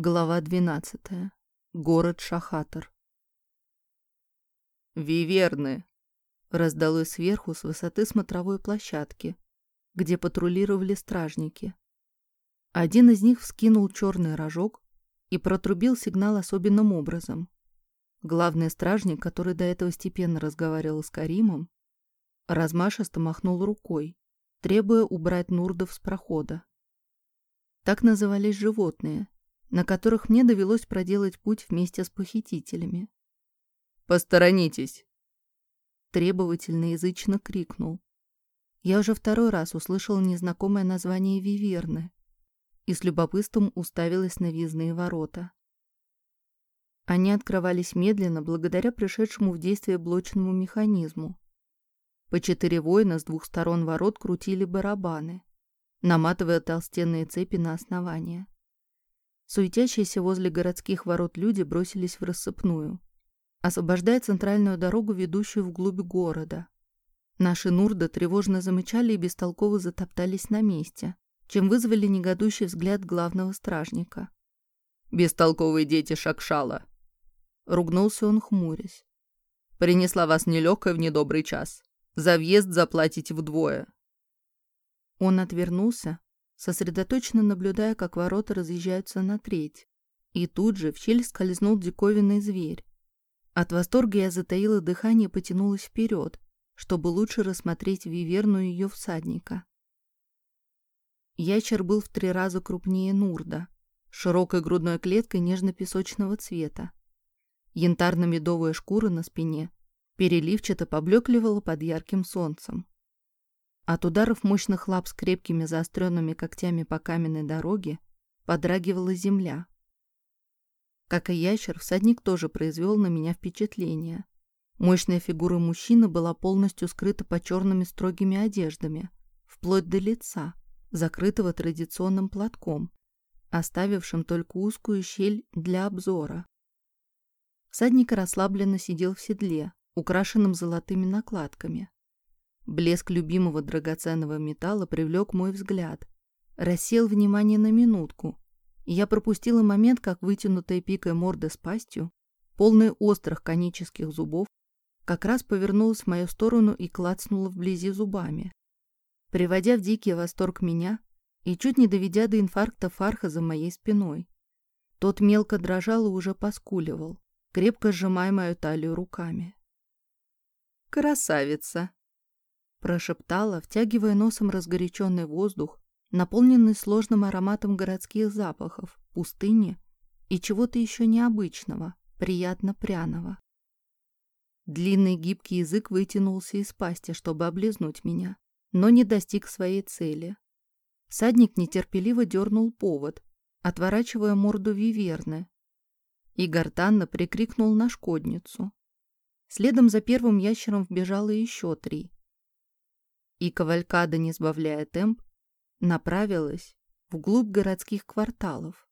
Глава 12. Город Шахатар. «Виверны!» — раздалось сверху с высоты смотровой площадки, где патрулировали стражники. Один из них вскинул черный рожок и протрубил сигнал особенным образом. Главный стражник, который до этого степенно разговаривал с Каримом, размашисто махнул рукой, требуя убрать Нурдов с прохода. Так назывались животные — на которых мне довелось проделать путь вместе с похитителями. «Посторонитесь!» Требовательно язычно крикнул. Я уже второй раз услышал незнакомое название Виверны и с любопытством уставилась на визные ворота. Они открывались медленно благодаря пришедшему в действие блочному механизму. По четыре воина с двух сторон ворот крутили барабаны, наматывая толстенные цепи на основание. Суетящиеся возле городских ворот люди бросились в рассыпную, освобождая центральную дорогу, ведущую вглубь города. Наши Нурда тревожно замычали и бестолково затоптались на месте, чем вызвали негодующий взгляд главного стражника. «Бестолковые дети Шакшала!» Ругнулся он, хмурясь. «Принесла вас нелегкая в недобрый час. За въезд заплатите вдвое». Он отвернулся, сосредоточенно наблюдая, как ворота разъезжаются на треть. И тут же в щель скользнул диковинный зверь. От восторга я затаила дыхание и потянулась вперед, чтобы лучше рассмотреть виверну и ее всадника. Ящер был в три раза крупнее Нурда, широкой грудной клеткой нежно-песочного цвета. Янтарно-медовая шкура на спине переливчато поблекливала под ярким солнцем. От ударов мощных лап с крепкими заостренными когтями по каменной дороге подрагивала земля. Как и ящер, всадник тоже произвел на меня впечатление. Мощная фигура мужчины была полностью скрыта под черными строгими одеждами, вплоть до лица, закрытого традиционным платком, оставившим только узкую щель для обзора. Всадник расслабленно сидел в седле, украшенном золотыми накладками. Блеск любимого драгоценного металла привлек мой взгляд. Рассел внимание на минутку. Я пропустила момент, как вытянутая пикой морда с пастью, полная острых конических зубов, как раз повернулась в мою сторону и клацнула вблизи зубами. Приводя в дикий восторг меня и чуть не доведя до инфаркта фарха за моей спиной. Тот мелко дрожал и уже поскуливал, крепко сжимая мою талию руками. «Красавица!» Прошептала, втягивая носом разгоряченный воздух, наполненный сложным ароматом городских запахов, пустыни и чего-то еще необычного, приятно пряного. Длинный гибкий язык вытянулся из пасти, чтобы облизнуть меня, но не достиг своей цели. Садник нетерпеливо дернул повод, отворачивая морду виверны, и гортанно прикрикнул на шкодницу. Следом за первым ящером вбежало еще три, и кавалькада, не сбавляя темп, направилась вглубь городских кварталов.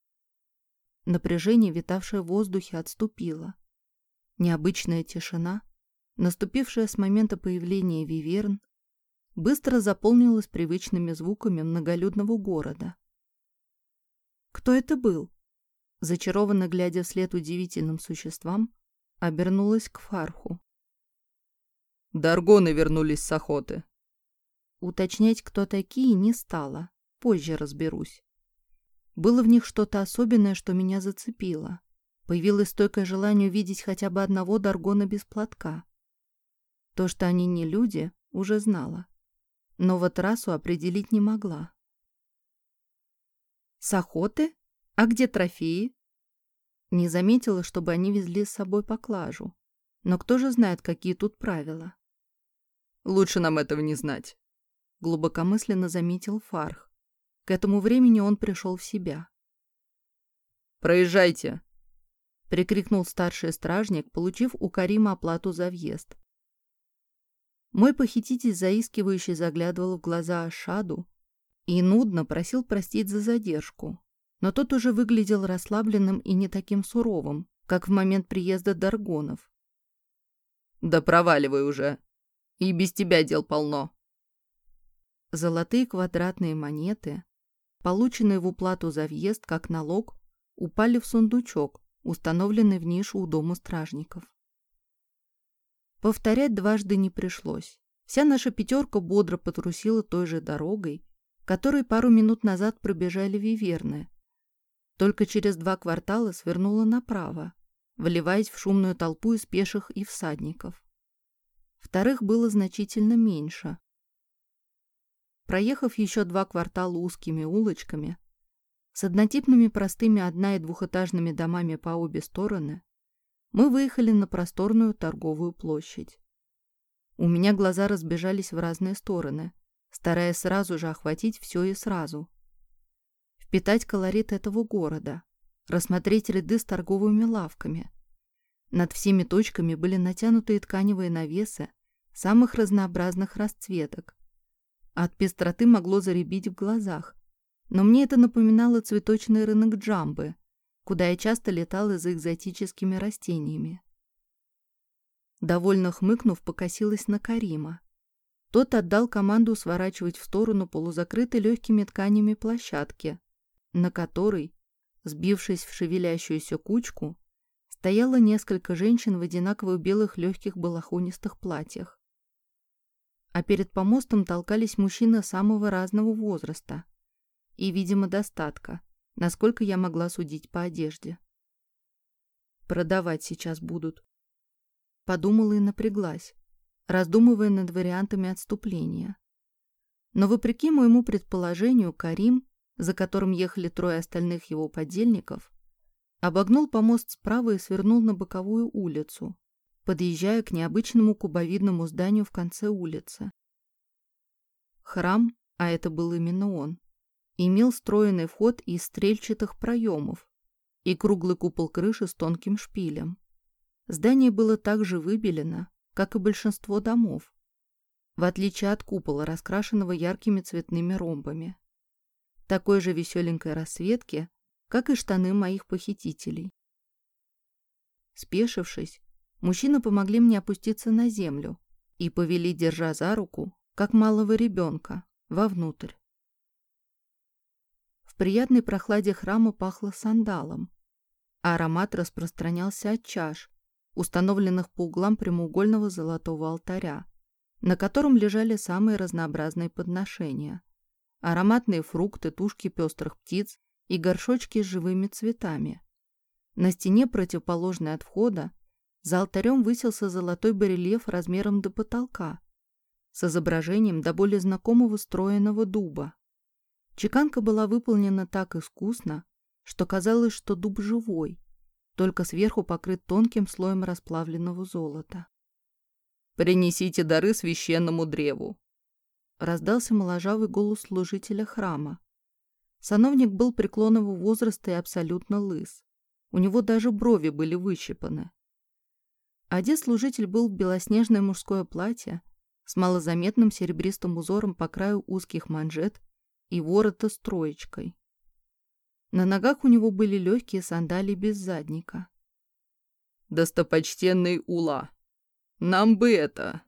Напряжение, витавшее в воздухе, отступило. Необычная тишина, наступившая с момента появления виверн, быстро заполнилась привычными звуками многолюдного города. «Кто это был?» Зачарованно глядя вслед удивительным существам, обернулась к Фарху. «Даргоны вернулись с охоты», Уточнять, кто такие, не стала. Позже разберусь. Было в них что-то особенное, что меня зацепило. Появилось стойкое желание увидеть хотя бы одного Даргона без платка. То, что они не люди, уже знала. Но вот расу определить не могла. «С охоты? А где трофеи?» Не заметила, чтобы они везли с собой поклажу. Но кто же знает, какие тут правила? «Лучше нам этого не знать», глубокомысленно заметил Фарх. К этому времени он пришел в себя. «Проезжайте!» — прикрикнул старший стражник, получив у Карима оплату за въезд. Мой похититель заискивающий заглядывал в глаза Ашаду и нудно просил простить за задержку, но тот уже выглядел расслабленным и не таким суровым, как в момент приезда Даргонов. «Да проваливай уже! И без тебя дел полно!» Золотые квадратные монеты, полученные в уплату за въезд как налог, упали в сундучок, установленный в нишу у дома стражников. Повторять дважды не пришлось. Вся наша пятерка бодро потрусила той же дорогой, которой пару минут назад пробежали виверны. Только через два квартала свернула направо, вливаясь в шумную толпу из пеших и всадников. Вторых было значительно меньше. Проехав еще два квартала узкими улочками, с однотипными простыми одна- и двухэтажными домами по обе стороны, мы выехали на просторную торговую площадь. У меня глаза разбежались в разные стороны, стараясь сразу же охватить все и сразу. Впитать колорит этого города, рассмотреть ряды с торговыми лавками. Над всеми точками были натянутые тканевые навесы самых разнообразных расцветок. От пестроты могло заребить в глазах, но мне это напоминало цветочный рынок Джамбы, куда я часто летала за экзотическими растениями. Довольно хмыкнув, покосилась на Карима. Тот отдал команду сворачивать в сторону полузакрытой легкими тканями площадки, на которой, сбившись в шевелящуюся кучку, стояло несколько женщин в одинаковых белых легких балахонистых платьях. А перед помостом толкались мужчины самого разного возраста и, видимо, достатка, насколько я могла судить по одежде. Продавать сейчас будут. Подумала и напряглась, раздумывая над вариантами отступления. Но вопреки моему предположению, Карим, за которым ехали трое остальных его подельников, обогнул помост справа и свернул на боковую улицу, подъезжая к необычному кубовидному зданию в конце улицы. Храм, а это был именно он, имел стройный вход из стрельчатых проемов и круглый купол крыши с тонким шпилем. Здание было также выбелено, как и большинство домов, в отличие от купола, раскрашенного яркими цветными ромбами. Такой же веселенькой расцветки, как и штаны моих похитителей. Спешившись, мужчины помогли мне опуститься на землю и повели, держа за руку, как малого ребенка, вовнутрь. В приятной прохладе храма пахло сандалом, а аромат распространялся от чаш, установленных по углам прямоугольного золотого алтаря, на котором лежали самые разнообразные подношения. Ароматные фрукты, тушки пестрых птиц и горшочки с живыми цветами. На стене, противоположной от входа, за алтарем высился золотой барельеф размером до потолка с изображением до более знакомого стройного дуба. Чеканка была выполнена так искусно, что казалось, что дуб живой, только сверху покрыт тонким слоем расплавленного золота. «Принесите дары священному древу!» Раздался моложавый голос служителя храма. Сановник был преклонного возраста и абсолютно лыс. У него даже брови были выщипаны. Одет служитель был в белоснежное мужское платье с малозаметным серебристым узором по краю узких манжет и ворота с троечкой. На ногах у него были легкие сандалии без задника. «Достопочтенный Ула, нам бы это...»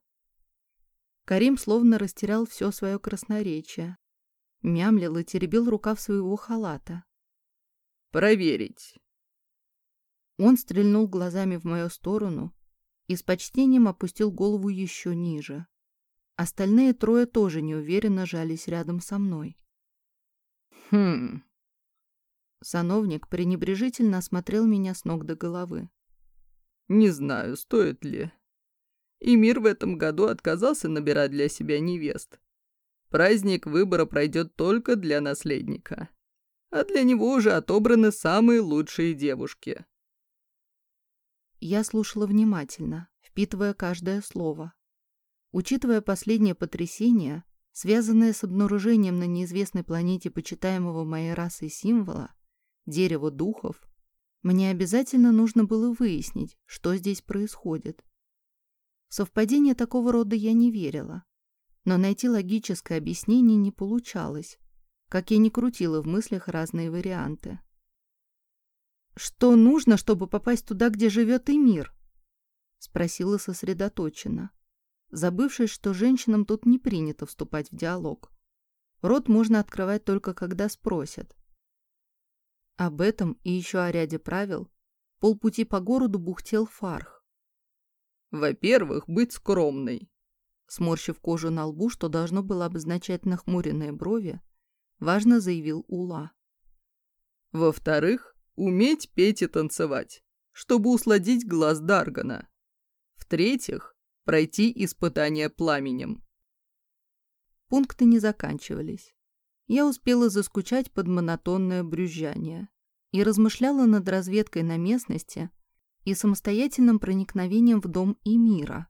Карим словно растерял все свое красноречие. Мямлил и теребил рукав своего халата. «Проверить». Он стрельнул глазами в мою сторону и с почтением опустил голову еще ниже. Остальные трое тоже неуверенно жались рядом со мной. «Хм...» Сановник пренебрежительно осмотрел меня с ног до головы. «Не знаю, стоит ли. И мир в этом году отказался набирать для себя невест. Праздник выбора пройдет только для наследника. А для него уже отобраны самые лучшие девушки». Я слушала внимательно, впитывая каждое слово. Учитывая последнее потрясение, связанное с обнаружением на неизвестной планете почитаемого моей расой символа, дерева духов, мне обязательно нужно было выяснить, что здесь происходит. В совпадение такого рода я не верила, но найти логическое объяснение не получалось, как я не крутила в мыслях разные варианты. «Что нужно, чтобы попасть туда, где живет и мир?» — спросила сосредоточенно забывшись, что женщинам тут не принято вступать в диалог. Рот можно открывать только когда спросят. Об этом и еще о ряде правил полпути по городу бухтел Фарх. «Во-первых, быть скромной», сморщив кожу на лбу, что должно было обозначать нахмуренные брови, важно заявил Ула. «Во-вторых, уметь петь и танцевать, чтобы усладить глаз Даргана. В-третьих, пройти испытание пламенем». Пункты не заканчивались. Я успела заскучать под монотонное брюзжание и размышляла над разведкой на местности и самостоятельным проникновением в дом Эмира.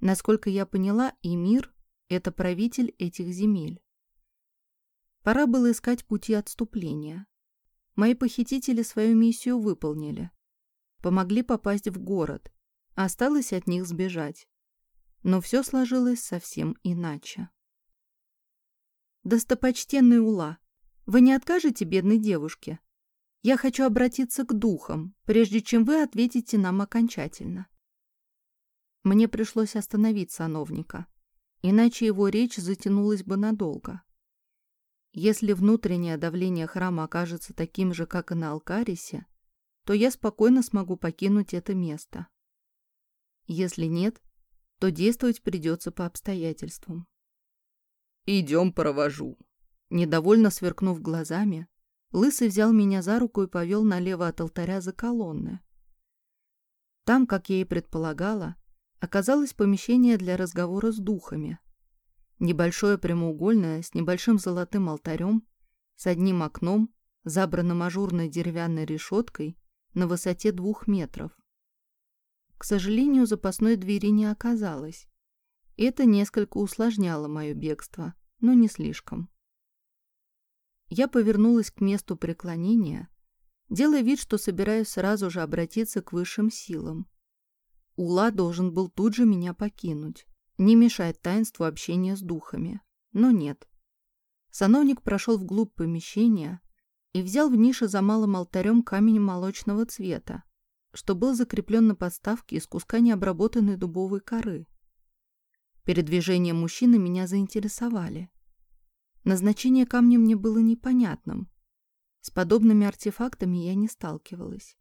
Насколько я поняла, Эмир — это правитель этих земель. Пора было искать пути отступления. Мои похитители свою миссию выполнили. Помогли попасть в город. Осталось от них сбежать. Но все сложилось совсем иначе. «Достопочтенный Ула, вы не откажете бедной девушке? Я хочу обратиться к духам, прежде чем вы ответите нам окончательно». Мне пришлось остановить сановника, иначе его речь затянулась бы надолго. Если внутреннее давление храма окажется таким же, как и на Алкарисе, то я спокойно смогу покинуть это место. Если нет, то действовать придется по обстоятельствам. «Идем провожу». Недовольно сверкнув глазами, Лысый взял меня за руку и повел налево от алтаря за колонны. Там, как я и предполагала, оказалось помещение для разговора с духами. Небольшое прямоугольное с небольшим золотым алтарем, с одним окном, забранным ажурной деревянной решеткой на высоте двух метров. К сожалению, запасной двери не оказалось. Это несколько усложняло мое бегство, но не слишком. Я повернулась к месту преклонения, делая вид, что собираюсь сразу же обратиться к высшим силам. Ула должен был тут же меня покинуть не мешает таинству общения с духами. Но нет. Сановник прошел вглубь помещения и взял в нише за малым алтарем камень молочного цвета, что был закреплен на подставке из куска необработанной дубовой коры. Передвижения мужчины меня заинтересовали. Назначение камня мне было непонятным. С подобными артефактами я не сталкивалась.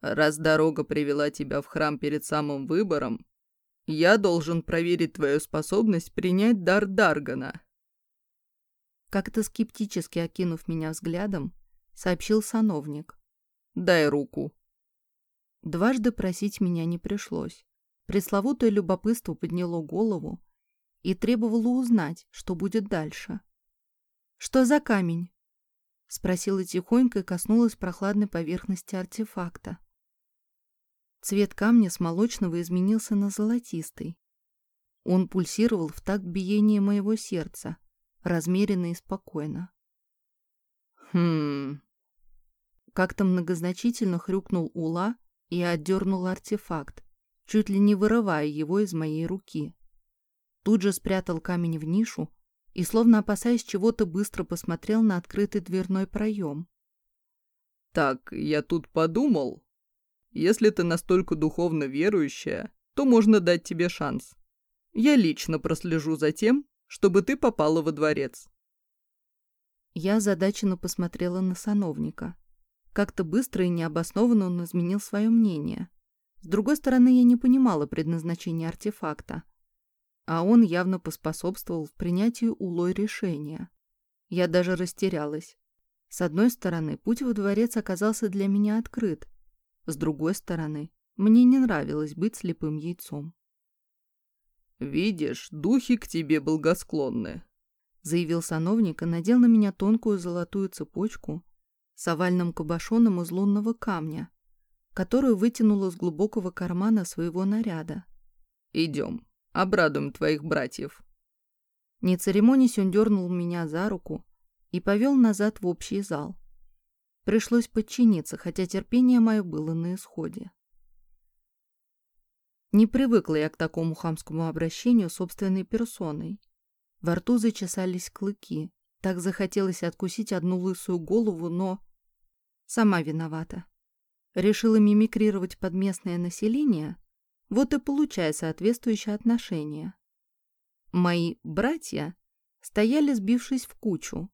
«Раз дорога привела тебя в храм перед самым выбором, я должен проверить твою способность принять дар Даргана. Как-то скептически окинув меня взглядом, сообщил сановник. Дай руку. Дважды просить меня не пришлось. Пресловутое любопытство подняло голову и требовало узнать, что будет дальше. «Что за камень?» — спросила тихонько и коснулась прохладной поверхности артефакта. Цвет камня с молочного изменился на золотистый. Он пульсировал в такт биения моего сердца, размеренно и спокойно. «Хм...» Как-то многозначительно хрюкнул Ула и отдернул артефакт, чуть ли не вырывая его из моей руки. Тут же спрятал камень в нишу и, словно опасаясь чего-то, быстро посмотрел на открытый дверной проем. «Так, я тут подумал», если ты настолько духовно верующая, то можно дать тебе шанс. Я лично прослежу за тем, чтобы ты попала во дворец». Я озадаченно посмотрела на сановника. Как-то быстро и необоснованно он изменил свое мнение. С другой стороны, я не понимала предназначения артефакта. А он явно поспособствовал в принятии улой решения. Я даже растерялась. С одной стороны, путь во дворец оказался для меня открыт, с другой стороны, мне не нравилось быть слепым яйцом. «Видишь, духи к тебе благосклонны», — заявил сановник и надел на меня тонкую золотую цепочку с овальным кабошоном из лунного камня, которую вытянул из глубокого кармана своего наряда. «Идем, обрадуем твоих братьев». Не церемонясь, он дернул меня за руку и повел назад в общий зал. Пришлось подчиниться, хотя терпение мое было на исходе. Не привыкла я к такому хамскому обращению собственной персоной. Во рту зачесались клыки. Так захотелось откусить одну лысую голову, но... Сама виновата. Решила мимикрировать под местное население, вот и получая соответствующее отношение. Мои братья стояли, сбившись в кучу,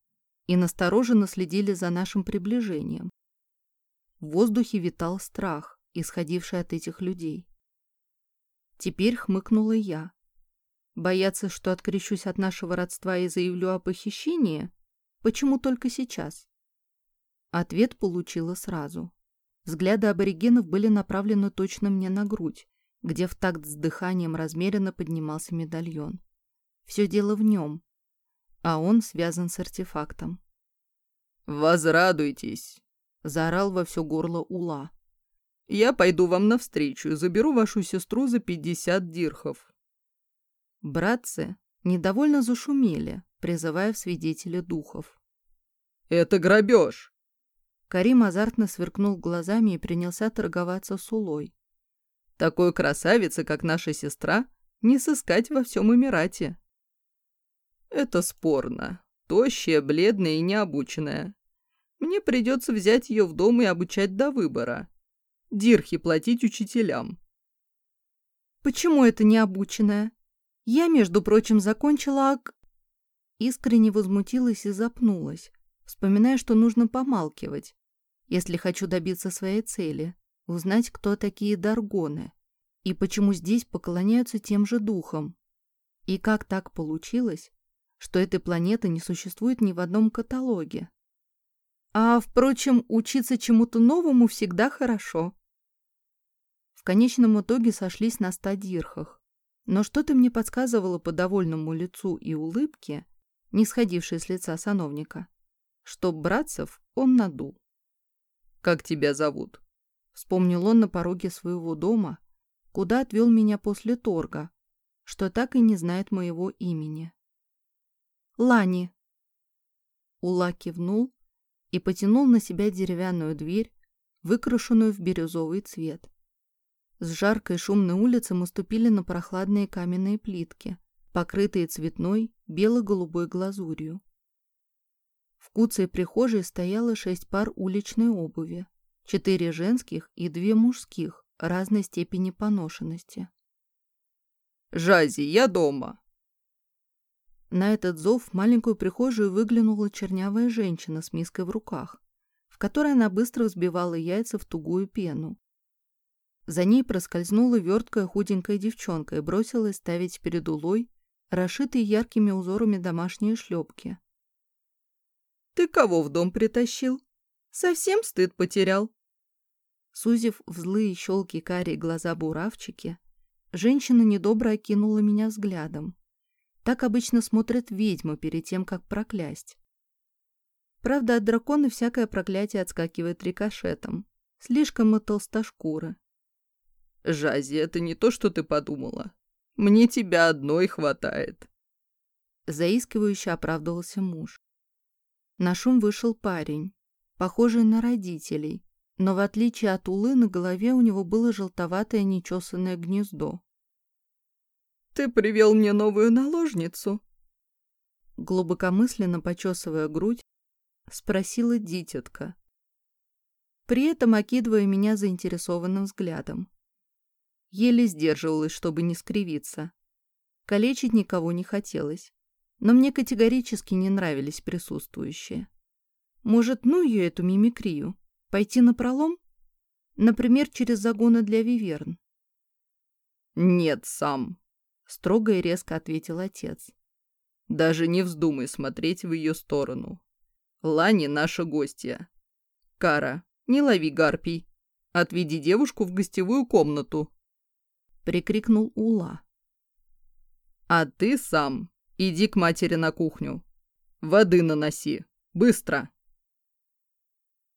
и настороженно следили за нашим приближением. В воздухе витал страх, исходивший от этих людей. Теперь хмыкнула я. Бояться, что открещусь от нашего родства и заявлю о похищении? Почему только сейчас? Ответ получила сразу. Взгляды аборигенов были направлены точно мне на грудь, где в такт с дыханием размеренно поднимался медальон. Все дело в нем, а он связан с артефактом. «Возрадуйтесь!» — заорал во все горло Ула. «Я пойду вам навстречу и заберу вашу сестру за пятьдесят дирхов». Братцы недовольно зашумели, призывая в свидетеля духов. «Это грабеж!» Карим азартно сверкнул глазами и принялся торговаться с Улой. «Такой красавицы, как наша сестра, не сыскать во всем Эмирате». «Это спорно. Тощая, бледная и необученная. Мне придется взять ее в дом и обучать до выбора. Дирхи платить учителям». «Почему это необученная? Я, между прочим, закончила ак...» Искренне возмутилась и запнулась, вспоминая, что нужно помалкивать, если хочу добиться своей цели, узнать, кто такие Даргоны и почему здесь поклоняются тем же духам. И как так получилось, что этой планеты не существует ни в одном каталоге? А, впрочем, учиться чему-то новому всегда хорошо. В конечном итоге сошлись на ста дирхах. Но что-то мне подсказывало по довольному лицу и улыбке, не сходившей с лица сановника, что братцев он надул. «Как тебя зовут?» Вспомнил он на пороге своего дома, куда отвел меня после торга, что так и не знает моего имени. «Лани!» Ула кивнул и потянул на себя деревянную дверь, выкрашенную в бирюзовый цвет. С жаркой шумной улицы мы ступили на прохладные каменные плитки, покрытые цветной бело-голубой глазурью. В куце прихожей стояло шесть пар уличной обуви, четыре женских и две мужских разной степени поношенности. «Жази, я дома!» На этот зов в маленькую прихожую выглянула чернявая женщина с миской в руках, в которой она быстро взбивала яйца в тугую пену. За ней проскользнула верткая худенькая девчонка и бросилась ставить перед улой расшитые яркими узорами домашние шлепки. Ты кого в дом притащил? Совсем стыд потерял?» Сузив в злые щелки карие глаза буравчики, женщина недобро окинула меня взглядом. Так обычно смотрят ведьмы перед тем, как проклясть. Правда, от дракона всякое проклятие отскакивает рикошетом. Слишком мы толстошкуры. «Жази, это не то, что ты подумала. Мне тебя одной хватает». Заискивающе оправдывался муж. На шум вышел парень, похожий на родителей, но в отличие от Улы на голове у него было желтоватое нечесанное гнездо. «Ты привел мне новую наложницу?» Глубокомысленно почесывая грудь, спросила дитятка, при этом окидывая меня заинтересованным взглядом. Еле сдерживалась, чтобы не скривиться. Калечить никого не хотелось но мне категорически не нравились присутствующие. Может, ну ее эту мимикрию? Пойти на пролом? Например, через загоны для виверн? «Нет, сам», — строго и резко ответил отец. «Даже не вздумай смотреть в ее сторону. Лани — наша гостья. Кара, не лови гарпий. Отведи девушку в гостевую комнату», — прикрикнул Ула. «А ты сам Иди к матери на кухню. Воды наноси. Быстро!»